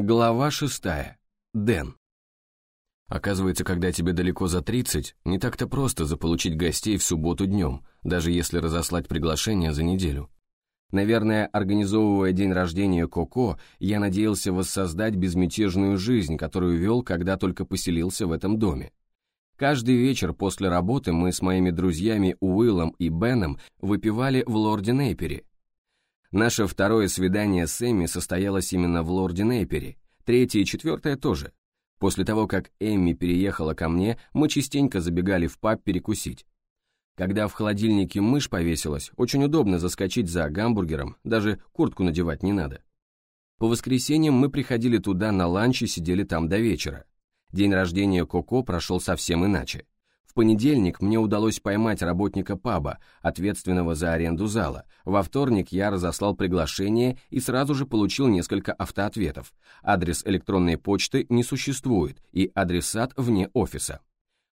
Глава шестая. Дэн. Оказывается, когда тебе далеко за 30, не так-то просто заполучить гостей в субботу днем, даже если разослать приглашение за неделю. Наверное, организовывая день рождения Коко, я надеялся воссоздать безмятежную жизнь, которую вел, когда только поселился в этом доме. Каждый вечер после работы мы с моими друзьями Уиллом и Беном выпивали в Лорде Нейпере, Наше второе свидание с Эмми состоялось именно в Лорде Нейпере, третье и четвертое тоже. После того, как Эмми переехала ко мне, мы частенько забегали в паб перекусить. Когда в холодильнике мышь повесилась, очень удобно заскочить за гамбургером, даже куртку надевать не надо. По воскресеньям мы приходили туда на ланч и сидели там до вечера. День рождения Коко прошел совсем иначе понедельник мне удалось поймать работника паба, ответственного за аренду зала. Во вторник я разослал приглашение и сразу же получил несколько автоответов. Адрес электронной почты не существует и адресат вне офиса.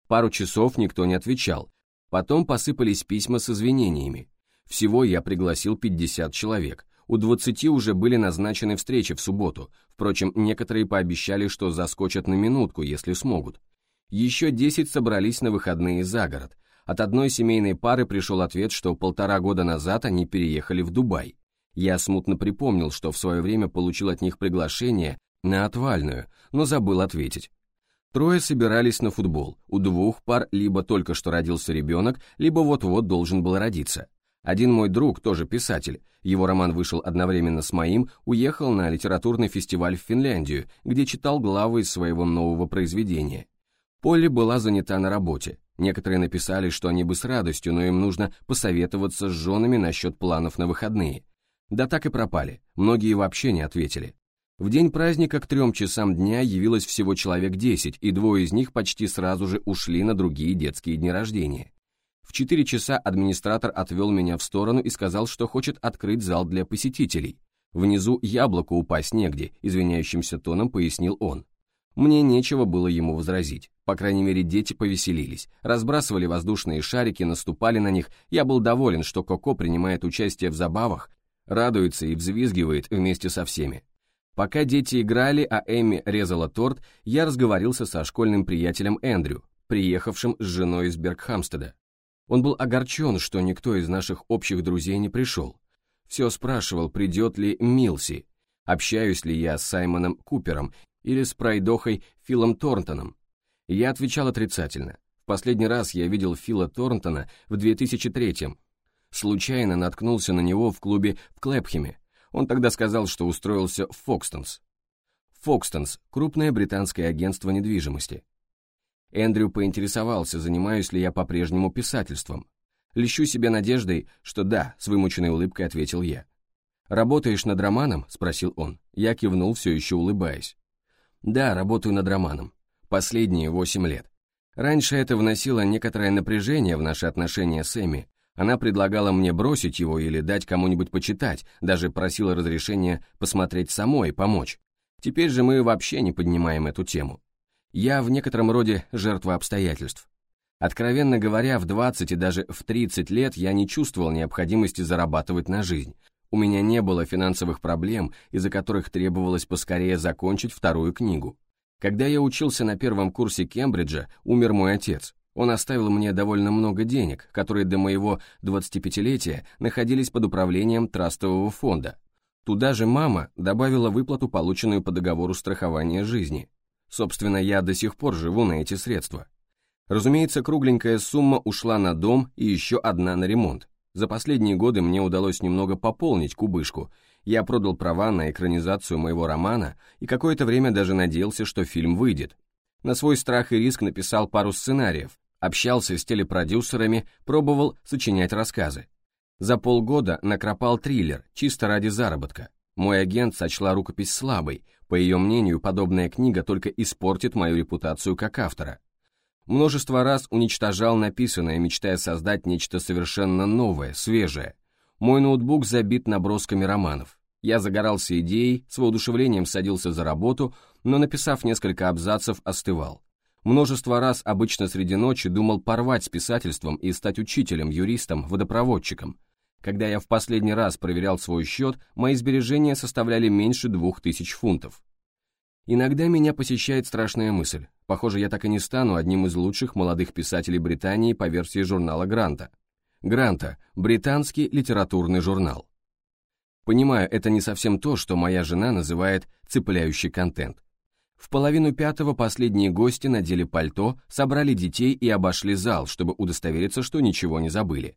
Пару часов никто не отвечал. Потом посыпались письма с извинениями. Всего я пригласил 50 человек. У 20 уже были назначены встречи в субботу. Впрочем, некоторые пообещали, что заскочат на минутку, если смогут. Еще 10 собрались на выходные за город. От одной семейной пары пришел ответ, что полтора года назад они переехали в Дубай. Я смутно припомнил, что в свое время получил от них приглашение на отвальную, но забыл ответить. Трое собирались на футбол, у двух пар либо только что родился ребенок, либо вот-вот должен был родиться. Один мой друг, тоже писатель, его роман вышел одновременно с моим, уехал на литературный фестиваль в Финляндию, где читал главы из своего нового произведения. Полли была занята на работе. Некоторые написали, что они бы с радостью, но им нужно посоветоваться с женами насчет планов на выходные. Да так и пропали, многие вообще не ответили. В день праздника к трем часам дня явилось всего человек десять, и двое из них почти сразу же ушли на другие детские дни рождения. В четыре часа администратор отвел меня в сторону и сказал, что хочет открыть зал для посетителей. Внизу яблоку упасть негде, извиняющимся тоном пояснил он. Мне нечего было ему возразить. По крайней мере, дети повеселились, разбрасывали воздушные шарики, наступали на них. Я был доволен, что Коко принимает участие в забавах, радуется и взвизгивает вместе со всеми. Пока дети играли, а Эми резала торт, я разговорился со школьным приятелем Эндрю, приехавшим с женой из Бергхамстеда. Он был огорчен, что никто из наших общих друзей не пришел. Все спрашивал, придет ли Милси, общаюсь ли я с Саймоном Купером или с пройдохой Филом Торнтоном. Я отвечал отрицательно. В последний раз я видел Фила Торнтона в 2003-м. Случайно наткнулся на него в клубе в Клэпхеме. Он тогда сказал, что устроился в Фокстонс. Фокстонс – крупное британское агентство недвижимости. Эндрю поинтересовался, занимаюсь ли я по-прежнему писательством. Лещу себе надеждой, что да, с вымученной улыбкой ответил я. «Работаешь над романом?» – спросил он. Я кивнул, все еще улыбаясь. Да, работаю над романом. Последние восемь лет. Раньше это вносило некоторое напряжение в наши отношения с Эми. Она предлагала мне бросить его или дать кому-нибудь почитать, даже просила разрешения посмотреть самой помочь. Теперь же мы вообще не поднимаем эту тему. Я в некотором роде жертва обстоятельств. Откровенно говоря, в 20 и даже в 30 лет я не чувствовал необходимости зарабатывать на жизнь, у меня не было финансовых проблем, из-за которых требовалось поскорее закончить вторую книгу. Когда я учился на первом курсе Кембриджа, умер мой отец. Он оставил мне довольно много денег, которые до моего 25-летия находились под управлением трастового фонда. Туда же мама добавила выплату, полученную по договору страхования жизни. Собственно, я до сих пор живу на эти средства. Разумеется, кругленькая сумма ушла на дом и еще одна на ремонт. За последние годы мне удалось немного пополнить кубышку. Я продал права на экранизацию моего романа и какое-то время даже надеялся, что фильм выйдет. На свой страх и риск написал пару сценариев, общался с телепродюсерами, пробовал сочинять рассказы. За полгода накропал триллер, чисто ради заработка. Мой агент сочла рукопись слабой, по ее мнению, подобная книга только испортит мою репутацию как автора. Множество раз уничтожал написанное, мечтая создать нечто совершенно новое, свежее. Мой ноутбук забит набросками романов. Я загорался идеей, с воодушевлением садился за работу, но, написав несколько абзацев, остывал. Множество раз, обычно среди ночи, думал порвать с писательством и стать учителем, юристом, водопроводчиком. Когда я в последний раз проверял свой счет, мои сбережения составляли меньше двух тысяч фунтов. Иногда меня посещает страшная мысль. Похоже, я так и не стану одним из лучших молодых писателей Британии по версии журнала Гранта. Гранта – британский литературный журнал. Понимаю, это не совсем то, что моя жена называет «цепляющий контент». В половину пятого последние гости надели пальто, собрали детей и обошли зал, чтобы удостовериться, что ничего не забыли.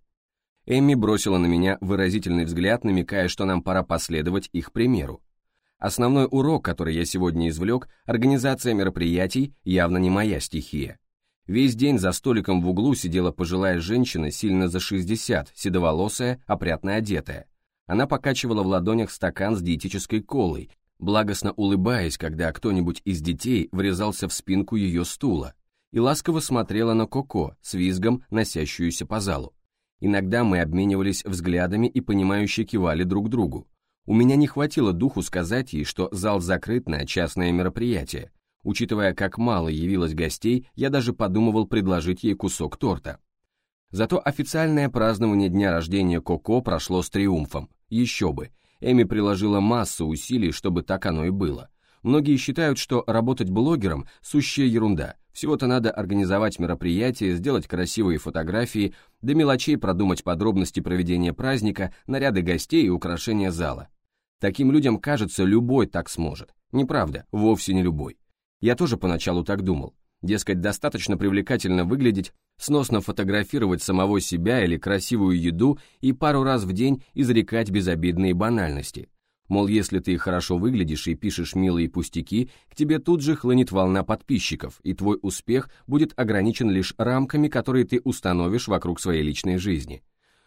Эмми бросила на меня выразительный взгляд, намекая, что нам пора последовать их примеру. Основной урок, который я сегодня извлек, организация мероприятий явно не моя стихия. Весь день за столиком в углу сидела пожилая женщина, сильно за 60, седоволосая, опрятно одетая. Она покачивала в ладонях стакан с диетической колой, благостно улыбаясь, когда кто-нибудь из детей врезался в спинку ее стула, и ласково смотрела на Коко с визгом, носящуюся по залу. Иногда мы обменивались взглядами и понимающе кивали друг другу. У меня не хватило духу сказать ей, что зал закрыт на частное мероприятие. Учитывая, как мало явилось гостей, я даже подумывал предложить ей кусок торта. Зато официальное празднование дня рождения Коко прошло с триумфом. Еще бы. Эми приложила массу усилий, чтобы так оно и было. Многие считают, что работать блогером – сущая ерунда. Всего-то надо организовать мероприятие, сделать красивые фотографии, до мелочей продумать подробности проведения праздника, наряды гостей и украшения зала. Таким людям кажется, любой так сможет. Неправда, вовсе не любой. Я тоже поначалу так думал. Дескать, достаточно привлекательно выглядеть, сносно фотографировать самого себя или красивую еду и пару раз в день изрекать безобидные банальности. Мол, если ты хорошо выглядишь и пишешь милые пустяки, к тебе тут же хлынет волна подписчиков, и твой успех будет ограничен лишь рамками, которые ты установишь вокруг своей личной жизни.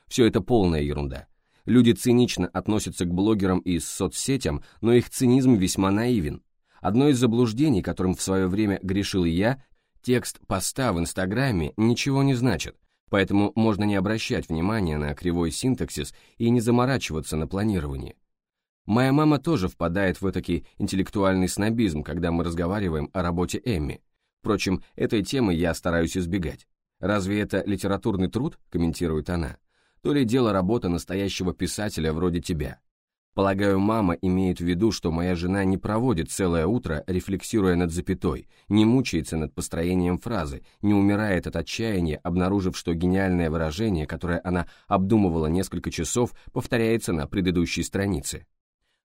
Все это полная ерунда. Люди цинично относятся к блогерам и соцсетям, но их цинизм весьма наивен. Одно из заблуждений, которым в свое время грешил я, текст поста в Инстаграме ничего не значит, поэтому можно не обращать внимания на кривой синтаксис и не заморачиваться на планировании. Моя мама тоже впадает в этакий интеллектуальный снобизм, когда мы разговариваем о работе Эмми. Впрочем, этой темы я стараюсь избегать. «Разве это литературный труд?» – комментирует она то ли дело работа настоящего писателя вроде тебя. Полагаю, мама имеет в виду, что моя жена не проводит целое утро, рефлексируя над запятой, не мучается над построением фразы, не умирает от отчаяния, обнаружив, что гениальное выражение, которое она обдумывала несколько часов, повторяется на предыдущей странице.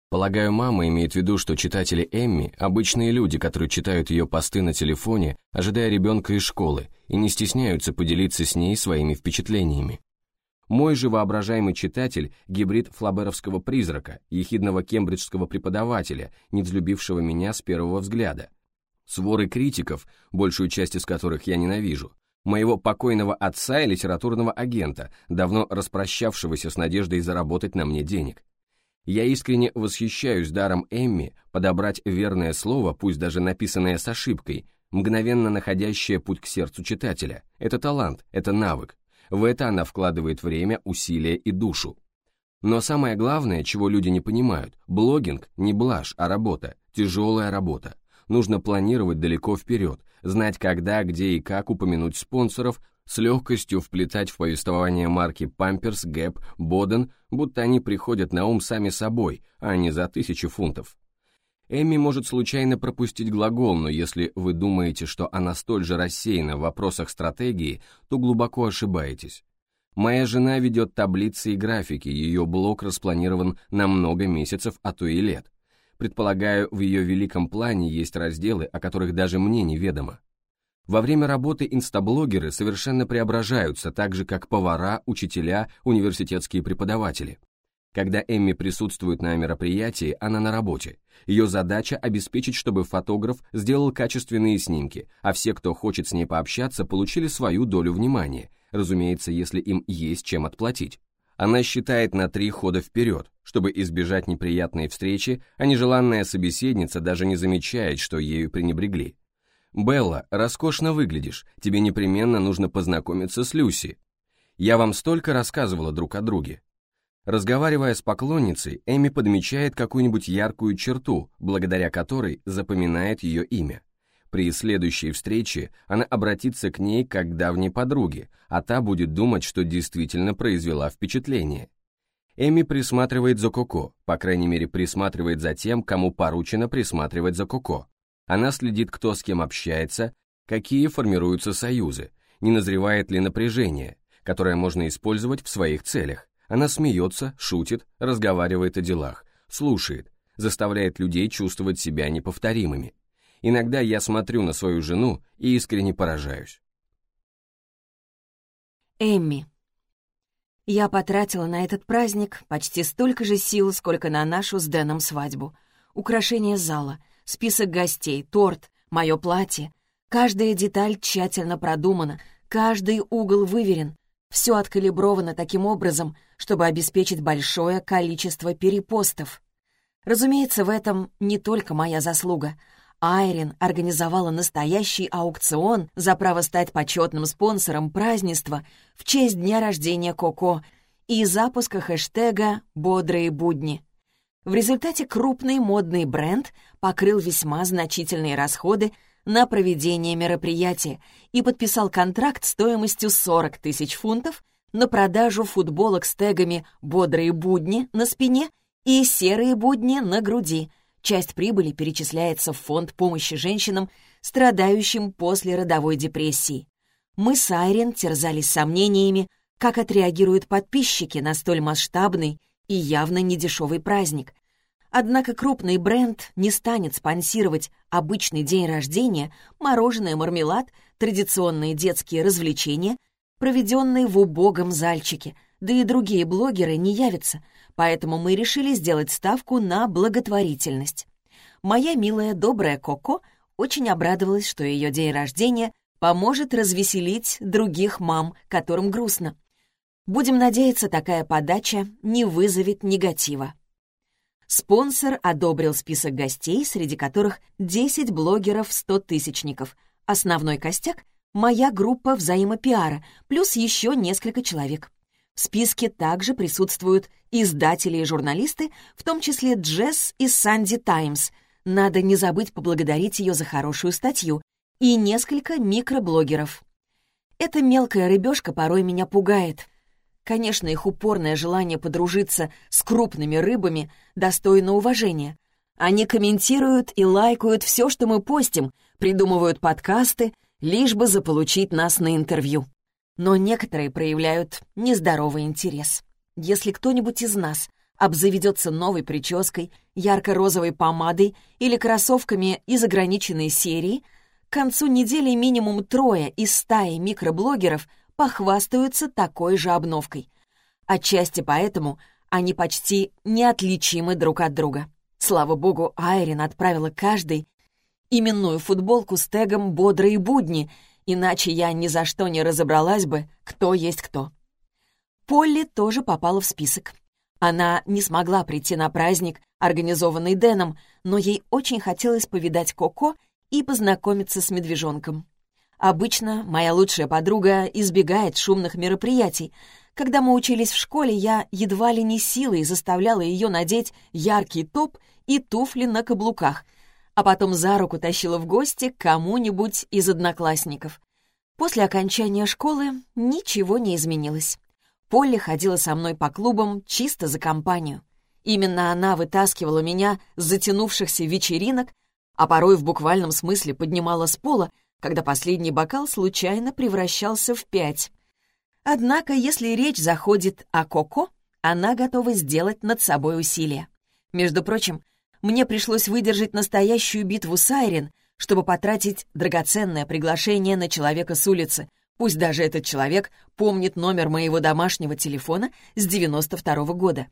Полагаю, мама имеет в виду, что читатели Эмми – обычные люди, которые читают ее посты на телефоне, ожидая ребенка из школы, и не стесняются поделиться с ней своими впечатлениями. Мой же воображаемый читатель – гибрид флаберовского призрака, ехидного кембриджского преподавателя, не взлюбившего меня с первого взгляда. Своры критиков, большую часть из которых я ненавижу, моего покойного отца и литературного агента, давно распрощавшегося с надеждой заработать на мне денег. Я искренне восхищаюсь даром Эмми подобрать верное слово, пусть даже написанное с ошибкой, мгновенно находящее путь к сердцу читателя. Это талант, это навык, в это она вкладывает время, усилия и душу. Но самое главное, чего люди не понимают, блогинг не блажь, а работа, тяжелая работа. Нужно планировать далеко вперед, знать когда, где и как упомянуть спонсоров, с легкостью вплетать в повествование марки Pampers, Gap, Boden, будто они приходят на ум сами собой, а не за тысячи фунтов. Эми может случайно пропустить глагол, но если вы думаете, что она столь же рассеяна в вопросах стратегии, то глубоко ошибаетесь. Моя жена ведет таблицы и графики, ее блог распланирован на много месяцев, а то и лет. Предполагаю, в ее великом плане есть разделы, о которых даже мне неведомо. Во время работы инстаблогеры совершенно преображаются, так же как повара, учителя, университетские преподаватели. Когда Эмми присутствует на мероприятии, она на работе. Ее задача обеспечить, чтобы фотограф сделал качественные снимки, а все, кто хочет с ней пообщаться, получили свою долю внимания, разумеется, если им есть чем отплатить. Она считает на три хода вперед, чтобы избежать неприятной встречи, а нежеланная собеседница даже не замечает, что ею пренебрегли. «Белла, роскошно выглядишь, тебе непременно нужно познакомиться с Люси. Я вам столько рассказывала друг о друге, Разговаривая с поклонницей, Эми подмечает какую-нибудь яркую черту, благодаря которой запоминает ее имя. При следующей встрече она обратится к ней как к давней подруге, а та будет думать, что действительно произвела впечатление. Эми присматривает за Коко, по крайней мере присматривает за тем, кому поручено присматривать за Коко. Она следит, кто с кем общается, какие формируются союзы, не назревает ли напряжение, которое можно использовать в своих целях. Она смеется, шутит, разговаривает о делах, слушает, заставляет людей чувствовать себя неповторимыми. Иногда я смотрю на свою жену и искренне поражаюсь. Эмми. Я потратила на этот праздник почти столько же сил, сколько на нашу с Дэном свадьбу. Украшение зала, список гостей, торт, мое платье. Каждая деталь тщательно продумана, каждый угол выверен. Все откалибровано таким образом, чтобы обеспечить большое количество перепостов. Разумеется, в этом не только моя заслуга — Айрин организовала настоящий аукцион за право стать почетным спонсором празднества в честь дня рождения Коко и запуска хэштега «Бодрые будни». В результате крупный модный бренд покрыл весьма значительные расходы на проведение мероприятия и подписал контракт стоимостью 40 тысяч фунтов на продажу футболок с тегами «Бодрые будни» на спине и «Серые будни» на груди — Часть прибыли перечисляется в фонд помощи женщинам, страдающим после родовой депрессии. Мы с Айрен терзались сомнениями, как отреагируют подписчики на столь масштабный и явно недешевый праздник. Однако крупный бренд не станет спонсировать обычный день рождения, мороженое, мармелад, традиционные детские развлечения, проведенные в убогом зальчике, да и другие блогеры не явятся, поэтому мы решили сделать ставку на благотворительность. Моя милая, добрая Коко очень обрадовалась, что ее день рождения поможет развеселить других мам, которым грустно. Будем надеяться, такая подача не вызовет негатива. Спонсор одобрил список гостей, среди которых 10 блогеров-100-тысячников. Основной костяк — моя группа взаимопиара, плюс еще несколько человек. В списке также присутствуют издатели и журналисты, в том числе Джесс из «Санди Таймс». Надо не забыть поблагодарить ее за хорошую статью. И несколько микроблогеров. Эта мелкая рыбешка порой меня пугает. Конечно, их упорное желание подружиться с крупными рыбами достойно уважения. Они комментируют и лайкают все, что мы постим, придумывают подкасты, лишь бы заполучить нас на интервью но некоторые проявляют нездоровый интерес. Если кто-нибудь из нас обзаведется новой прической, ярко-розовой помадой или кроссовками из ограниченной серии, к концу недели минимум трое из стаи микроблогеров похвастаются такой же обновкой. Отчасти поэтому они почти неотличимы друг от друга. Слава богу, Айрин отправила каждый именную футболку с тегом «Бодрые будни», иначе я ни за что не разобралась бы, кто есть кто. Полли тоже попала в список. Она не смогла прийти на праздник, организованный Дэном, но ей очень хотелось повидать Коко и познакомиться с медвежонком. Обычно моя лучшая подруга избегает шумных мероприятий. Когда мы учились в школе, я едва ли не силой заставляла ее надеть яркий топ и туфли на каблуках — а потом за руку тащила в гости кому-нибудь из одноклассников. После окончания школы ничего не изменилось. Полли ходила со мной по клубам чисто за компанию. Именно она вытаскивала меня с затянувшихся вечеринок, а порой в буквальном смысле поднимала с пола, когда последний бокал случайно превращался в пять. Однако, если речь заходит о Коко, она готова сделать над собой усилия. Между прочим, мне пришлось выдержать настоящую битву с Айрин, чтобы потратить драгоценное приглашение на человека с улицы, пусть даже этот человек помнит номер моего домашнего телефона с 92 -го года.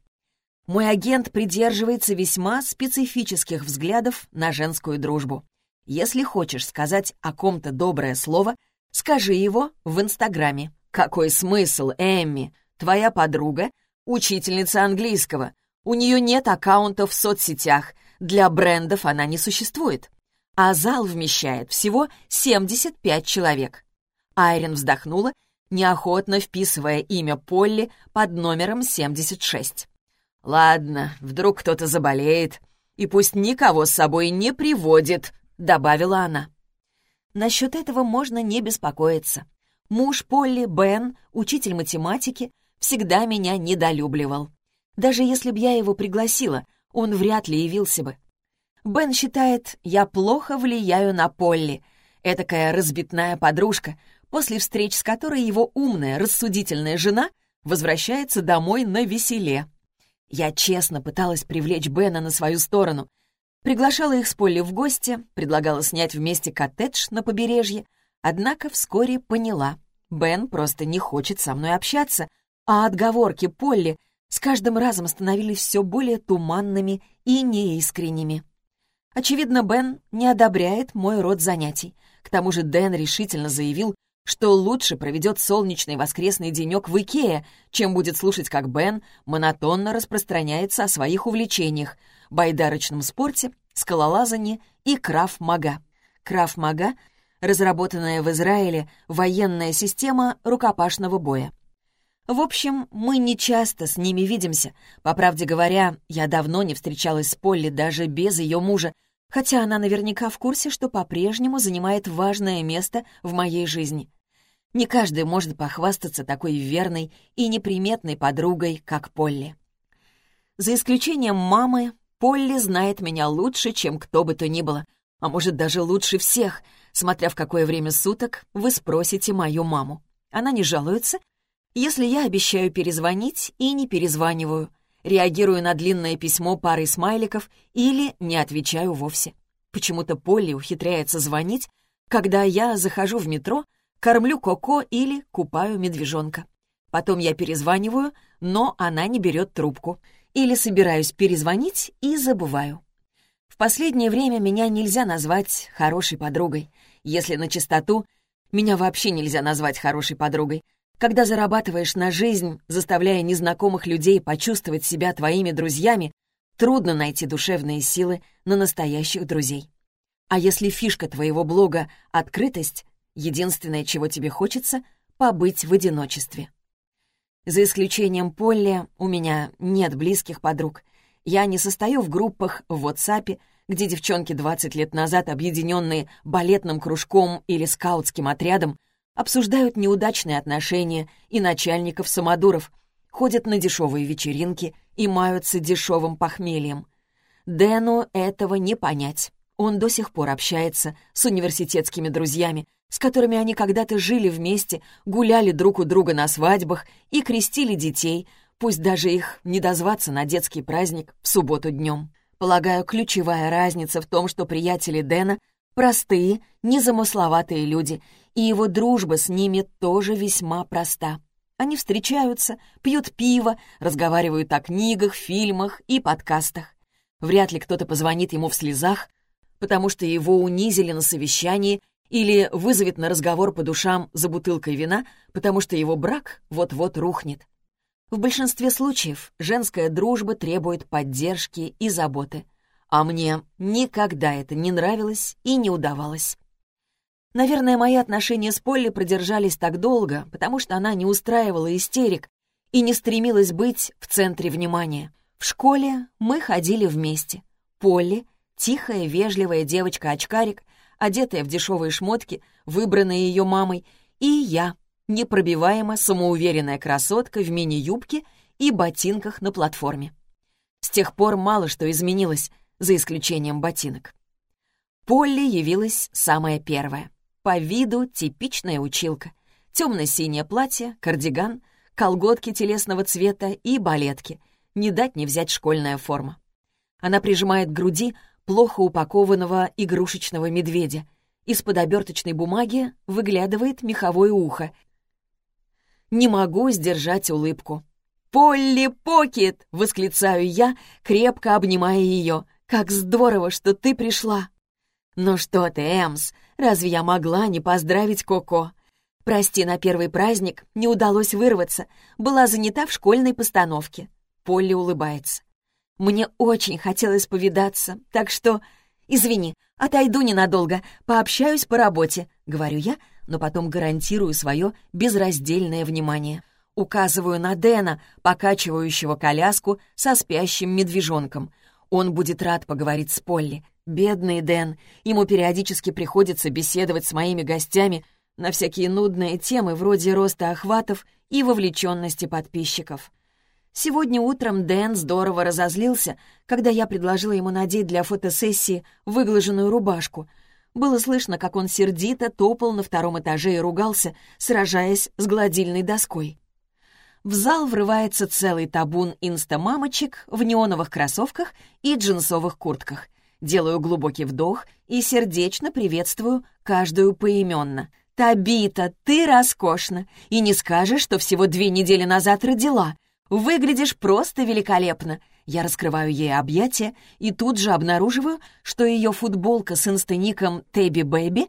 Мой агент придерживается весьма специфических взглядов на женскую дружбу. Если хочешь сказать о ком-то доброе слово, скажи его в Инстаграме. Какой смысл, Эмми? Твоя подруга — учительница английского. У нее нет аккаунтов в соцсетях, для брендов она не существует. А зал вмещает всего 75 человек. Айрин вздохнула, неохотно вписывая имя Полли под номером 76. «Ладно, вдруг кто-то заболеет, и пусть никого с собой не приводит», — добавила она. Насчет этого можно не беспокоиться. Муж Полли, Бен, учитель математики, всегда меня недолюбливал. Даже если б я его пригласила, он вряд ли явился бы. Бен считает, я плохо влияю на Полли. Этакая разбитная подружка, после встреч с которой его умная, рассудительная жена возвращается домой на веселе. Я честно пыталась привлечь Бена на свою сторону. Приглашала их с Полли в гости, предлагала снять вместе коттедж на побережье, однако вскоре поняла. Бен просто не хочет со мной общаться, а отговорки Полли с каждым разом становились все более туманными и неискренними. Очевидно, Бен не одобряет мой род занятий. К тому же Дэн решительно заявил, что лучше проведет солнечный воскресный денек в Икее, чем будет слушать, как Бен монотонно распространяется о своих увлечениях — байдарочном спорте, скалолазании и краф-мага. Разработанная в Израиле военная система рукопашного боя. В общем, мы не часто с ними видимся. По правде говоря, я давно не встречалась с Полли даже без ее мужа, хотя она наверняка в курсе, что по-прежнему занимает важное место в моей жизни. Не каждый может похвастаться такой верной и неприметной подругой, как Полли. За исключением мамы, Полли знает меня лучше, чем кто бы то ни было, а может даже лучше всех, смотря в какое время суток вы спросите мою маму. Она не жалуется, если я обещаю перезвонить и не перезваниваю, реагирую на длинное письмо парой смайликов или не отвечаю вовсе. Почему-то Полли ухитряется звонить, когда я захожу в метро — кормлю Коко или купаю медвежонка. Потом я перезваниваю, но она не берет трубку. Или собираюсь перезвонить и забываю. В последнее время меня нельзя назвать хорошей подругой. Если на чистоту, меня вообще нельзя назвать хорошей подругой. Когда зарабатываешь на жизнь, заставляя незнакомых людей почувствовать себя твоими друзьями, трудно найти душевные силы на настоящих друзей. А если фишка твоего блога — открытость, Единственное, чего тебе хочется — побыть в одиночестве. За исключением Полли, у меня нет близких подруг. Я не состою в группах в WhatsApp, где девчонки 20 лет назад, объединенные балетным кружком или скаутским отрядом, обсуждают неудачные отношения и начальников-самодуров, ходят на дешевые вечеринки и маются дешевым похмельем. Дэну этого не понять. Он до сих пор общается с университетскими друзьями, с которыми они когда-то жили вместе, гуляли друг у друга на свадьбах и крестили детей, пусть даже их не дозваться на детский праздник в субботу днем. Полагаю, ключевая разница в том, что приятели Дэна — простые, незамысловатые люди, и его дружба с ними тоже весьма проста. Они встречаются, пьют пиво, разговаривают о книгах, фильмах и подкастах. Вряд ли кто-то позвонит ему в слезах, потому что его унизили на совещании или вызовет на разговор по душам за бутылкой вина, потому что его брак вот-вот рухнет. В большинстве случаев женская дружба требует поддержки и заботы, а мне никогда это не нравилось и не удавалось. Наверное, мои отношения с Полли продержались так долго, потому что она не устраивала истерик и не стремилась быть в центре внимания. В школе мы ходили вместе. Полли, тихая, вежливая девочка-очкарик, одетая в дешевые шмотки, выбранные ее мамой, и я, непробиваемо самоуверенная красотка в мини-юбке и ботинках на платформе. С тех пор мало что изменилось, за исключением ботинок. Полли явилась самая первая. По виду типичная училка. Темно-синее платье, кардиган, колготки телесного цвета и балетки. Не дать не взять школьная форма. Она прижимает к груди плохо упакованного игрушечного медведя. Из-под оберточной бумаги выглядывает меховое ухо. Не могу сдержать улыбку. «Полли Покет!» — восклицаю я, крепко обнимая ее. «Как здорово, что ты пришла!» «Ну что ты, Эмс, разве я могла не поздравить Коко?» «Прости, на первый праздник не удалось вырваться, была занята в школьной постановке». Полли улыбается. Мне очень хотелось повидаться, так что... Извини, отойду ненадолго, пообщаюсь по работе, говорю я, но потом гарантирую свое безраздельное внимание. Указываю на Дэна, покачивающего коляску со спящим медвежонком. Он будет рад поговорить с Полли. Бедный Дэн, ему периодически приходится беседовать с моими гостями на всякие нудные темы вроде роста охватов и вовлеченности подписчиков. Сегодня утром Дэн здорово разозлился, когда я предложила ему надеть для фотосессии выглаженную рубашку. Было слышно, как он сердито топал на втором этаже и ругался, сражаясь с гладильной доской. В зал врывается целый табун инстамамочек в неоновых кроссовках и джинсовых куртках. Делаю глубокий вдох и сердечно приветствую каждую поименно. «Табита, ты роскошна! И не скажешь, что всего две недели назад родила!» Выглядишь просто великолепно!» Я раскрываю ей объятия и тут же обнаруживаю, что ее футболка с инстаником «Тэби Бэби»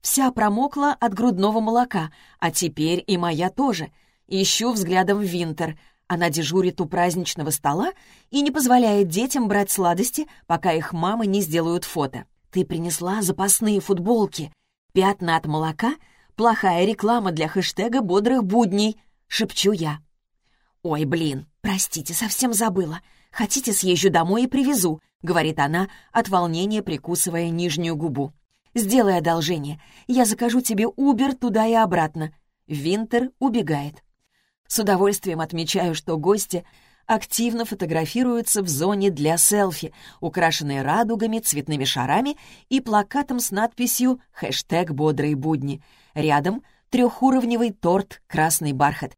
вся промокла от грудного молока, а теперь и моя тоже. Ищу взглядом Винтер. Она дежурит у праздничного стола и не позволяет детям брать сладости, пока их мамы не сделают фото. «Ты принесла запасные футболки. Пятна от молока — плохая реклама для хэштега «Бодрых будней», — шепчу я. «Ой, блин, простите, совсем забыла. Хотите, съезжу домой и привезу», — говорит она, от волнения прикусывая нижнюю губу. «Сделай одолжение. Я закажу тебе Убер туда и обратно». Винтер убегает. С удовольствием отмечаю, что гости активно фотографируются в зоне для селфи, украшенной радугами, цветными шарами и плакатом с надписью «Хэштег бодрые будни». Рядом трехуровневый торт «Красный бархат»,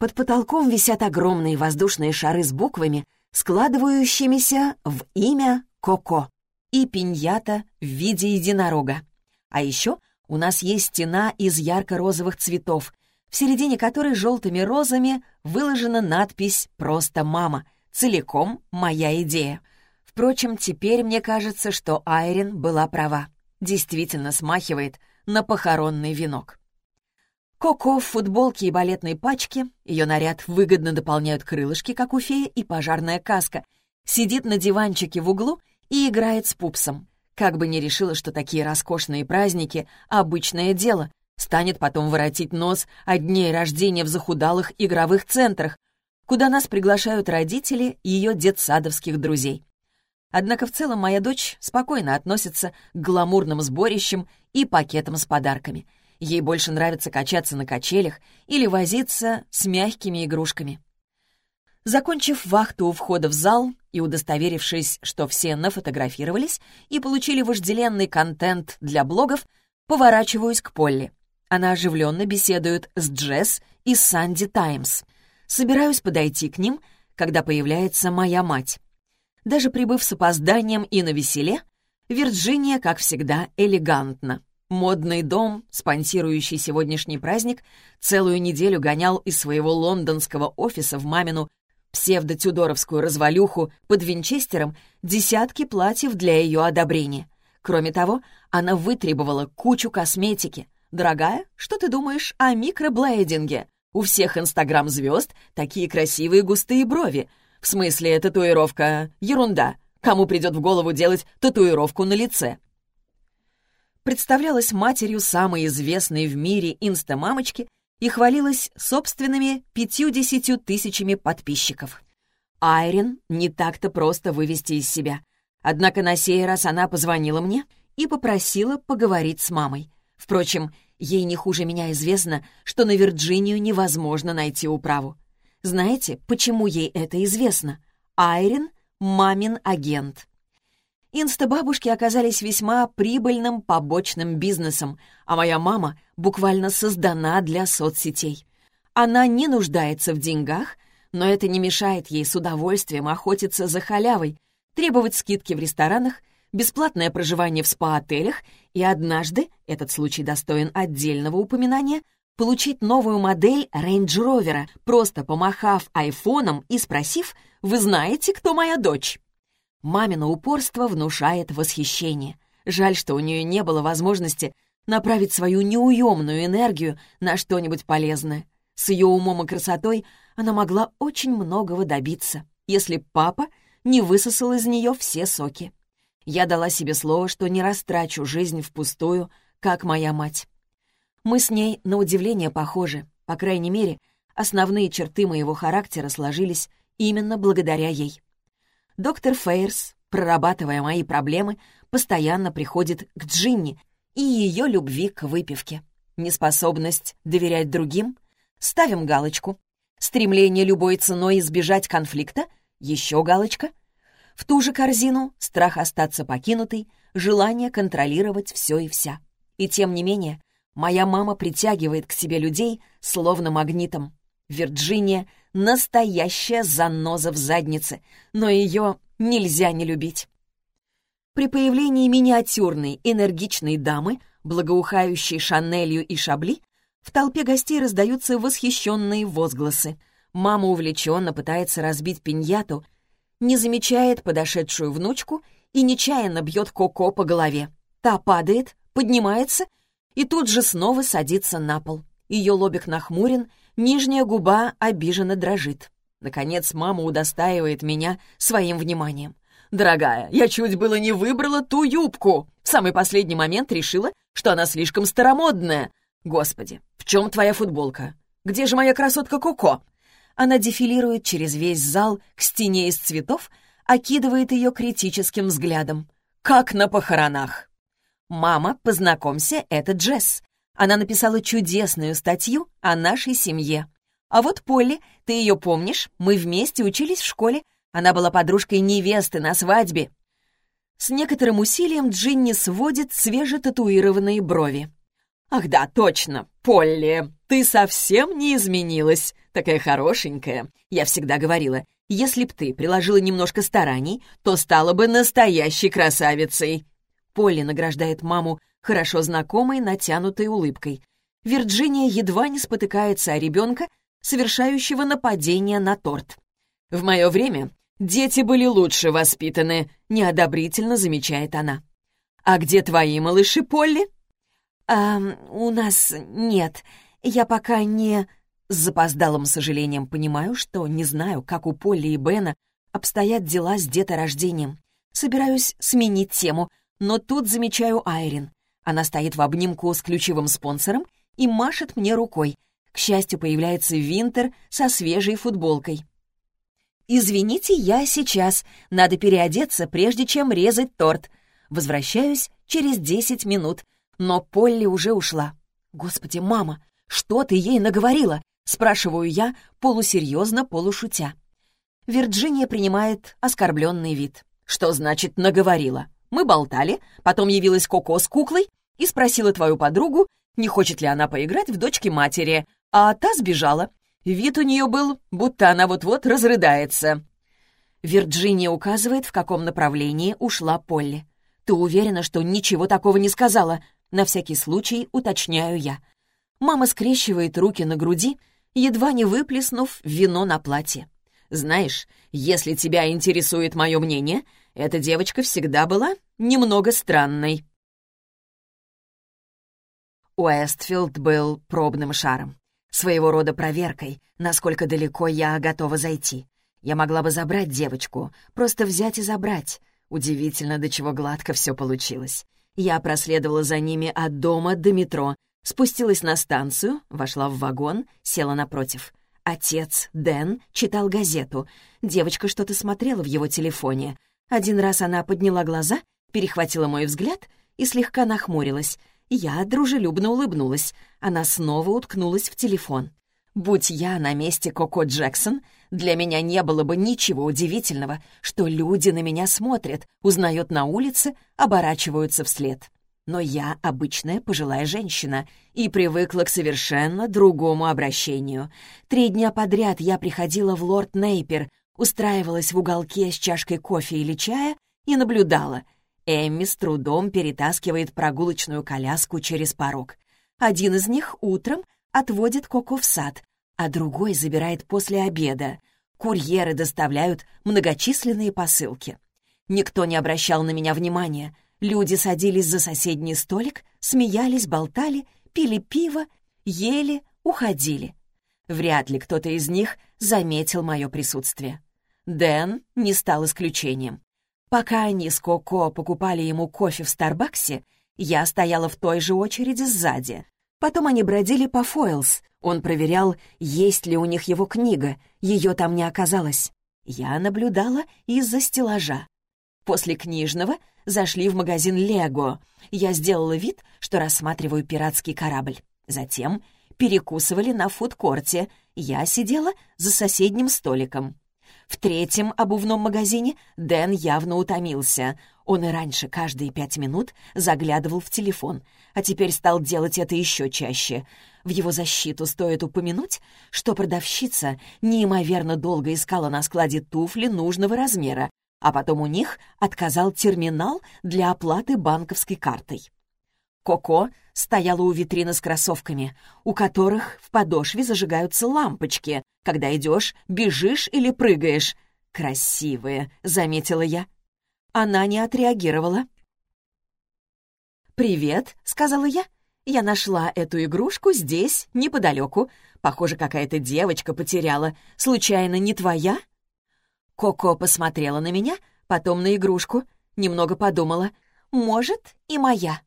под потолком висят огромные воздушные шары с буквами, складывающимися в имя Коко, и пиньята в виде единорога. А еще у нас есть стена из ярко-розовых цветов, в середине которой желтыми розами выложена надпись «Просто мама», целиком моя идея. Впрочем, теперь мне кажется, что Айрин была права. Действительно смахивает на похоронный венок. Коко в футболке и балетной пачке, ее наряд выгодно дополняют крылышки, как у феи, и пожарная каска, сидит на диванчике в углу и играет с пупсом. Как бы ни решила, что такие роскошные праздники — обычное дело, станет потом воротить нос от дней рождения в захудалых игровых центрах, куда нас приглашают родители ее детсадовских друзей. Однако в целом моя дочь спокойно относится к гламурным сборищам и пакетам с подарками — Ей больше нравится качаться на качелях или возиться с мягкими игрушками. Закончив вахту у входа в зал и удостоверившись, что все нафотографировались и получили вожделенный контент для блогов, поворачиваюсь к Полли. Она оживленно беседует с Джесс и Санди Таймс. Собираюсь подойти к ним, когда появляется моя мать. Даже прибыв с опозданием и на веселе, Вирджиния, как всегда, элегантна. Модный дом, спонсирующий сегодняшний праздник, целую неделю гонял из своего лондонского офиса в мамину псевдо-тюдоровскую развалюху под Винчестером десятки платьев для ее одобрения. Кроме того, она вытребовала кучу косметики. «Дорогая, что ты думаешь о микроблейдинге? У всех инстаграм-звезд такие красивые густые брови. В смысле, татуировка — ерунда. Кому придет в голову делать татуировку на лице?» представлялась матерью самой известной в мире инстамамочки и хвалилась собственными пятью-десятью тысячами подписчиков. Айрин не так-то просто вывести из себя. Однако на сей раз она позвонила мне и попросила поговорить с мамой. Впрочем, ей не хуже меня известно, что на Вирджинию невозможно найти управу. Знаете, почему ей это известно? Айрин — мамин агент. Инстабабушки оказались весьма прибыльным побочным бизнесом, а моя мама буквально создана для соцсетей. Она не нуждается в деньгах, но это не мешает ей с удовольствием охотиться за халявой, требовать скидки в ресторанах, бесплатное проживание в спа-отелях и однажды, этот случай достоин отдельного упоминания, получить новую модель Range Rover, просто помахав айфоном и спросив «Вы знаете, кто моя дочь?» Мамино упорство внушает восхищение. Жаль, что у нее не было возможности направить свою неуемную энергию на что-нибудь полезное. С ее умом и красотой она могла очень многого добиться, если папа не высосал из нее все соки. Я дала себе слово, что не растрачу жизнь впустую, как моя мать. Мы с ней, на удивление, похожи. По крайней мере, основные черты моего характера сложились именно благодаря ей. Доктор Фейерс, прорабатывая мои проблемы, постоянно приходит к Джинни и ее любви к выпивке. Неспособность доверять другим? Ставим галочку. Стремление любой ценой избежать конфликта? Еще галочка. В ту же корзину страх остаться покинутой, желание контролировать все и вся. И тем не менее, моя мама притягивает к себе людей словно магнитом. Вирджиния — настоящая заноза в заднице, но ее нельзя не любить. При появлении миниатюрной, энергичной дамы, благоухающей Шанелью и Шабли, в толпе гостей раздаются восхищенные возгласы. Мама увлеченно пытается разбить пиньяту, не замечает подошедшую внучку и нечаянно бьет Коко по голове. Та падает, поднимается и тут же снова садится на пол. Ее лобик нахмурен, нижняя губа обиженно дрожит. Наконец мама удостаивает меня своим вниманием. «Дорогая, я чуть было не выбрала ту юбку. В самый последний момент решила, что она слишком старомодная. Господи, в чем твоя футболка? Где же моя красотка Коко?» Она дефилирует через весь зал к стене из цветов, окидывает ее критическим взглядом. «Как на похоронах!» «Мама, познакомься, это Джесс. Она написала чудесную статью о нашей семье. А вот Полли, ты ее помнишь? Мы вместе учились в школе. Она была подружкой невесты на свадьбе. С некоторым усилием Джинни сводит свежетатуированные брови. «Ах да, точно, Полли, ты совсем не изменилась. Такая хорошенькая. Я всегда говорила, если б ты приложила немножко стараний, то стала бы настоящей красавицей». Полли награждает маму хорошо знакомой натянутой улыбкой. Вирджиния едва не спотыкается о ребенка, совершающего нападение на торт. «В мое время дети были лучше воспитаны», — неодобрительно замечает она. «А где твои малыши, Полли?» «А, у нас нет. Я пока не...» С запоздалым сожалением понимаю, что не знаю, как у Полли и Бена обстоят дела с деторождением. Собираюсь сменить тему, но тут замечаю Айрин. Она стоит в обнимку с ключевым спонсором и машет мне рукой — к счастью, появляется Винтер со свежей футболкой. «Извините, я сейчас. Надо переодеться, прежде чем резать торт. Возвращаюсь через десять минут, но Полли уже ушла. Господи, мама, что ты ей наговорила?» Спрашиваю я, полусерьезно, полушутя. Вирджиния принимает оскорбленный вид. «Что значит «наговорила»? Мы болтали, потом явилась Коко с куклой и спросила твою подругу, не хочет ли она поиграть в дочке матери, а та сбежала. Вид у нее был, будто она вот-вот разрыдается. Вирджиния указывает, в каком направлении ушла Полли. «Ты уверена, что ничего такого не сказала?» На всякий случай уточняю я. Мама скрещивает руки на груди, едва не выплеснув вино на платье. «Знаешь, если тебя интересует мое мнение, эта девочка всегда была немного странной». Уэстфилд был пробным шаром. Своего рода проверкой, насколько далеко я готова зайти. Я могла бы забрать девочку, просто взять и забрать. Удивительно, до чего гладко все получилось. Я проследовала за ними от дома до метро, спустилась на станцию, вошла в вагон, села напротив. Отец, Дэн, читал газету. Девочка что-то смотрела в его телефоне. Один раз она подняла глаза, перехватила мой взгляд и слегка нахмурилась. Я дружелюбно улыбнулась. Она снова уткнулась в телефон. Будь я на месте Коко Джексон, для меня не было бы ничего удивительного, что люди на меня смотрят, узнают на улице, оборачиваются вслед. Но я обычная пожилая женщина и привыкла к совершенно другому обращению. Три дня подряд я приходила в лорд Нейпер, устраивалась в уголке с чашкой кофе или чая и наблюдала — Эмми с трудом перетаскивает прогулочную коляску через порог. Один из них утром отводит Коко в сад, а другой забирает после обеда. Курьеры доставляют многочисленные посылки. Никто не обращал на меня внимания. Люди садились за соседний столик, смеялись, болтали, пили пиво, ели, уходили. Вряд ли кто-то из них заметил мое присутствие. Дэн не стал исключением. Пока они с Коко покупали ему кофе в Старбаксе, я стояла в той же очереди сзади. Потом они бродили по Фойлс. Он проверял, есть ли у них его книга. Ее там не оказалось. Я наблюдала из-за стеллажа. После книжного зашли в магазин «Лего». Я сделала вид, что рассматриваю пиратский корабль. Затем перекусывали на фудкорте. я сидела за соседним столиком. В третьем обувном магазине Дэн явно утомился. Он и раньше каждые пять минут заглядывал в телефон, а теперь стал делать это еще чаще. В его защиту стоит упомянуть, что продавщица неимоверно долго искала на складе туфли нужного размера, а потом у них отказал терминал для оплаты банковской картой. Коко стояла у витрины с кроссовками, у которых в подошве зажигаются лампочки, когда идешь, бежишь или прыгаешь. «Красивые», — заметила я. Она не отреагировала. «Привет», — сказала я. «Я нашла эту игрушку здесь, неподалеку. Похоже, какая-то девочка потеряла. Случайно не твоя?» Коко посмотрела на меня, потом на игрушку, немного подумала. «Может, и моя».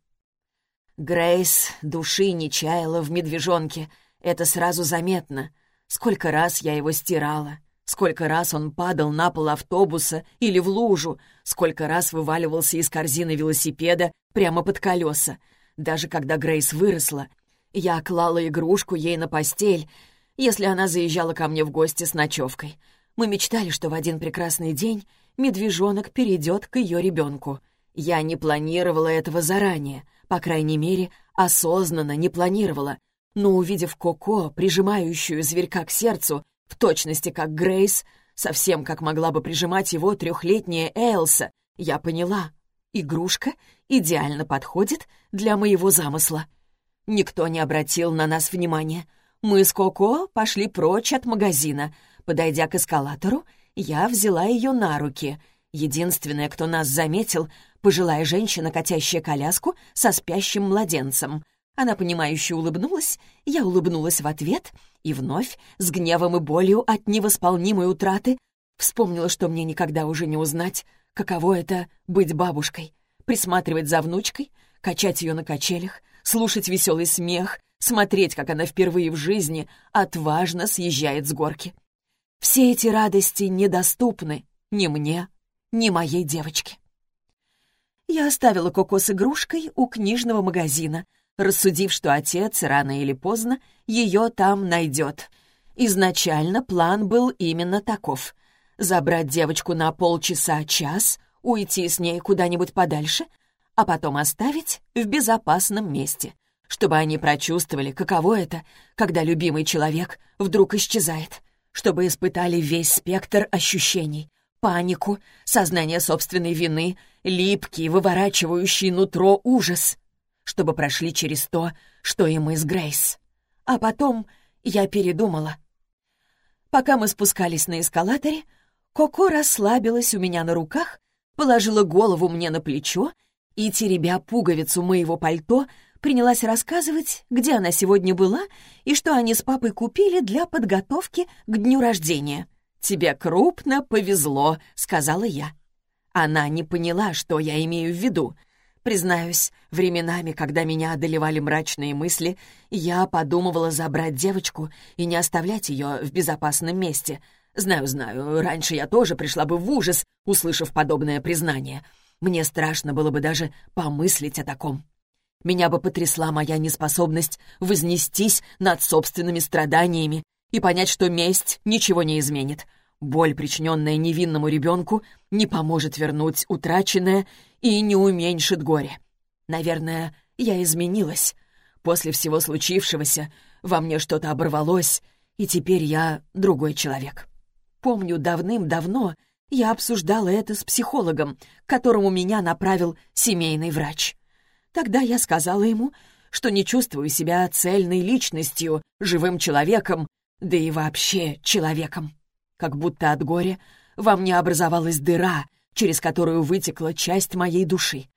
Грейс души не чаяла в медвежонке. Это сразу заметно. Сколько раз я его стирала. Сколько раз он падал на пол автобуса или в лужу. Сколько раз вываливался из корзины велосипеда прямо под колеса. Даже когда Грейс выросла, я клала игрушку ей на постель, если она заезжала ко мне в гости с ночевкой. Мы мечтали, что в один прекрасный день медвежонок перейдет к ее ребенку. Я не планировала этого заранее. По крайней мере, осознанно не планировала. Но увидев Коко, прижимающую зверька к сердцу, в точности как Грейс, совсем как могла бы прижимать его трехлетняя Элса, я поняла, игрушка идеально подходит для моего замысла. Никто не обратил на нас внимания. Мы с Коко пошли прочь от магазина. Подойдя к эскалатору, я взяла ее на руки. Единственная, кто нас заметил, пожилая женщина, катящая коляску со спящим младенцем. Она, понимающе улыбнулась, я улыбнулась в ответ и вновь, с гневом и болью от невосполнимой утраты, вспомнила, что мне никогда уже не узнать, каково это — быть бабушкой, присматривать за внучкой, качать ее на качелях, слушать веселый смех, смотреть, как она впервые в жизни отважно съезжает с горки. Все эти радости недоступны ни мне, ни моей девочке. Я оставила Коко с игрушкой у книжного магазина, рассудив, что отец рано или поздно ее там найдет. Изначально план был именно таков — забрать девочку на полчаса-час, уйти с ней куда-нибудь подальше, а потом оставить в безопасном месте, чтобы они прочувствовали, каково это, когда любимый человек вдруг исчезает, чтобы испытали весь спектр ощущений — панику, сознание собственной вины, липкий, выворачивающий нутро ужас, чтобы прошли через то, что и мы с Грейс. А потом я передумала. Пока мы спускались на эскалаторе, Коко расслабилась у меня на руках, положила голову мне на плечо и, теребя пуговицу моего пальто, принялась рассказывать, где она сегодня была и что они с папой купили для подготовки к дню рождения. «Тебе крупно повезло», — сказала я. Она не поняла, что я имею в виду. Признаюсь, временами, когда меня одолевали мрачные мысли, я подумывала забрать девочку и не оставлять ее в безопасном месте. Знаю, знаю, раньше я тоже пришла бы в ужас, услышав подобное признание. Мне страшно было бы даже помыслить о таком. Меня бы потрясла моя неспособность вознестись над собственными страданиями и понять, что месть ничего не изменит. Боль, причиненная невинному ребенку, не поможет вернуть утраченное и не уменьшит горе. Наверное, я изменилась. После всего случившегося во мне что-то оборвалось, и теперь я другой человек. Помню, давным-давно я обсуждала это с психологом, которому меня направил семейный врач. Тогда я сказала ему, что не чувствую себя цельной личностью, живым человеком, да и вообще человеком. Как будто от горя во мне образовалась дыра, через которую вытекла часть моей души.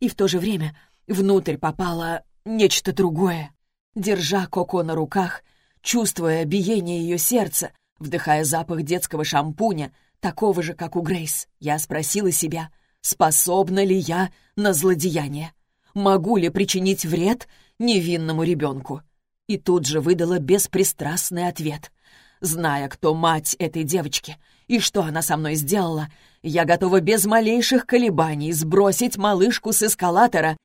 И в то же время внутрь попало нечто другое. Держа Коко на руках, чувствуя биение ее сердца, вдыхая запах детского шампуня, такого же, как у Грейс, я спросила себя, способна ли я на злодеяние? Могу ли причинить вред невинному ребенку? и тут же выдала беспристрастный ответ. Зная, кто мать этой девочки и что она со мной сделала, я готова без малейших колебаний сбросить малышку с эскалатора,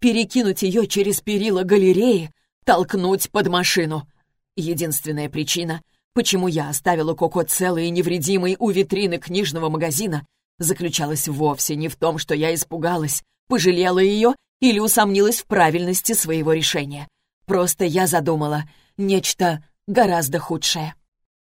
перекинуть ее через перила галереи, толкнуть под машину. Единственная причина, почему я оставила Коко целой и невредимой у витрины книжного магазина, заключалась вовсе не в том, что я испугалась, пожалела ее или усомнилась в правильности своего решения. Просто я задумала нечто гораздо худшее.